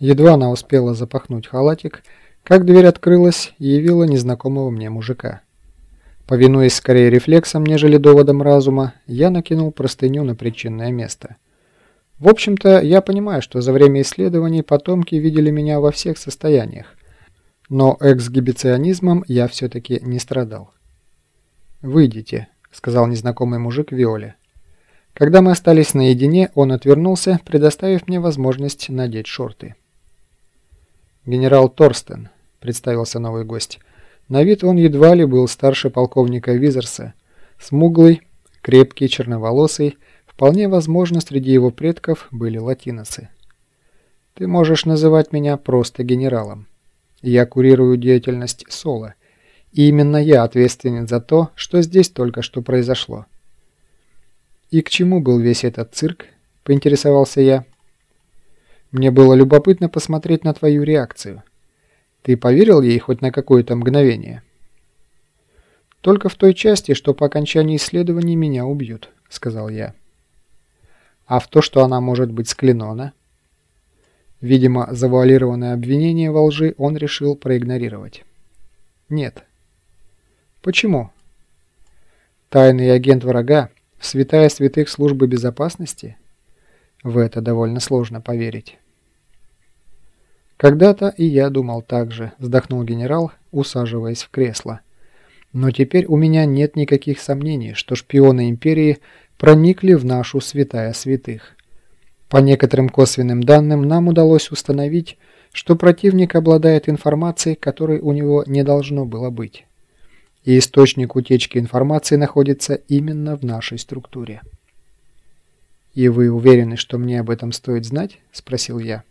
Едва она успела запахнуть халатик, как дверь открылась и явила незнакомого мне мужика. Повинуясь скорее рефлексом, нежели доводом разума, я накинул простыню на причинное место. В общем-то, я понимаю, что за время исследований потомки видели меня во всех состояниях, но эксгибиционизмом я все-таки не страдал. «Выйдите», — сказал незнакомый мужик Виоле. Когда мы остались наедине, он отвернулся, предоставив мне возможность надеть шорты. «Генерал Торстен», — представился новый гость, — на вид он едва ли был старше полковника Визерса. Смуглый, крепкий, черноволосый, вполне возможно, среди его предков были латиносы. Ты можешь называть меня просто генералом. Я курирую деятельность Соло, и именно я ответственен за то, что здесь только что произошло. «И к чему был весь этот цирк?» – поинтересовался я. «Мне было любопытно посмотреть на твою реакцию. Ты поверил ей хоть на какое-то мгновение? Только в той части, что по окончании исследований меня убьют, сказал я. А в то, что она может быть склинона? Видимо, завуалированное обвинение во лжи он решил проигнорировать. Нет. Почему? Тайный агент врага, святая святых службы безопасности? В это довольно сложно поверить. «Когда-то и я думал так же», – вздохнул генерал, усаживаясь в кресло. «Но теперь у меня нет никаких сомнений, что шпионы Империи проникли в нашу святая святых. По некоторым косвенным данным нам удалось установить, что противник обладает информацией, которой у него не должно было быть. И источник утечки информации находится именно в нашей структуре». «И вы уверены, что мне об этом стоит знать?» – спросил я.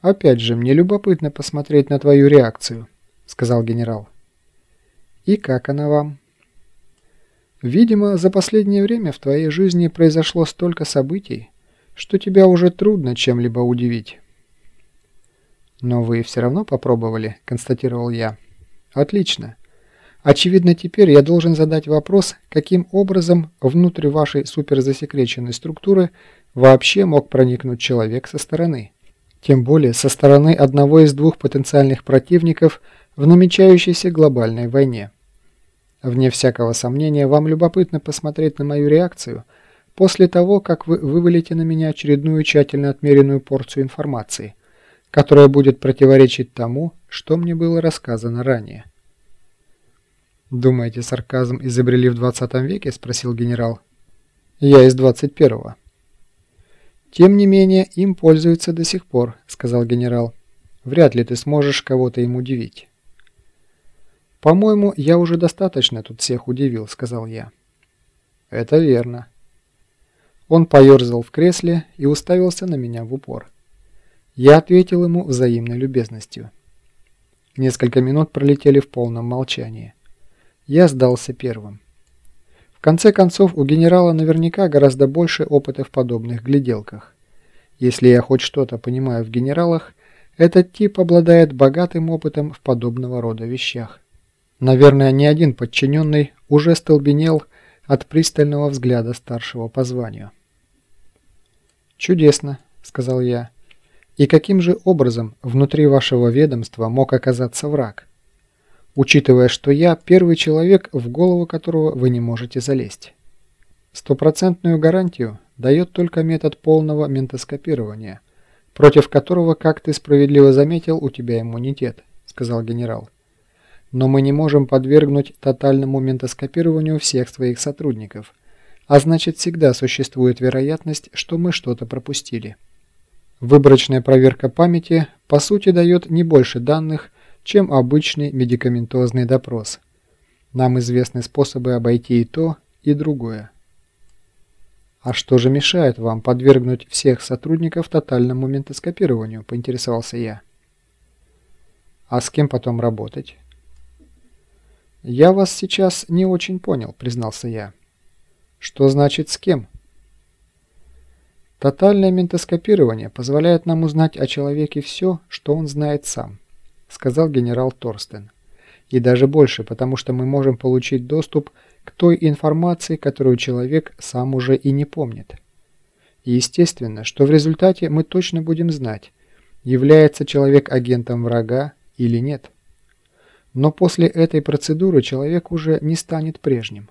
«Опять же, мне любопытно посмотреть на твою реакцию», — сказал генерал. «И как она вам?» «Видимо, за последнее время в твоей жизни произошло столько событий, что тебя уже трудно чем-либо удивить». «Но вы все равно попробовали», — констатировал я. «Отлично. Очевидно, теперь я должен задать вопрос, каким образом внутрь вашей суперзасекреченной структуры вообще мог проникнуть человек со стороны». Тем более со стороны одного из двух потенциальных противников в намечающейся глобальной войне. Вне всякого сомнения, вам любопытно посмотреть на мою реакцию после того, как вы вывалите на меня очередную тщательно отмеренную порцию информации, которая будет противоречить тому, что мне было рассказано ранее. «Думаете, сарказм изобрели в 20 веке?» – спросил генерал. «Я из 21-го». «Тем не менее, им пользуются до сих пор», — сказал генерал. «Вряд ли ты сможешь кого-то им удивить». «По-моему, я уже достаточно тут всех удивил», — сказал я. «Это верно». Он поерзал в кресле и уставился на меня в упор. Я ответил ему взаимной любезностью. Несколько минут пролетели в полном молчании. Я сдался первым. В конце концов, у генерала наверняка гораздо больше опыта в подобных гляделках. Если я хоть что-то понимаю в генералах, этот тип обладает богатым опытом в подобного рода вещах. Наверное, ни один подчиненный уже столбенел от пристального взгляда старшего по званию. «Чудесно», — сказал я. «И каким же образом внутри вашего ведомства мог оказаться враг?» Учитывая, что я первый человек, в голову которого вы не можете залезть. Стопроцентную гарантию дает только метод полного ментоскопирования, против которого, как ты справедливо заметил, у тебя иммунитет, сказал генерал. Но мы не можем подвергнуть тотальному ментоскопированию всех своих сотрудников, а значит всегда существует вероятность, что мы что-то пропустили. Выборочная проверка памяти по сути дает не больше данных, чем обычный медикаментозный допрос. Нам известны способы обойти и то, и другое. «А что же мешает вам подвергнуть всех сотрудников тотальному ментоскопированию?» – поинтересовался я. «А с кем потом работать?» «Я вас сейчас не очень понял», – признался я. «Что значит «с кем»?» Тотальное ментоскопирование позволяет нам узнать о человеке все, что он знает сам. — сказал генерал Торстен. «И даже больше, потому что мы можем получить доступ к той информации, которую человек сам уже и не помнит. И естественно, что в результате мы точно будем знать, является человек агентом врага или нет. Но после этой процедуры человек уже не станет прежним.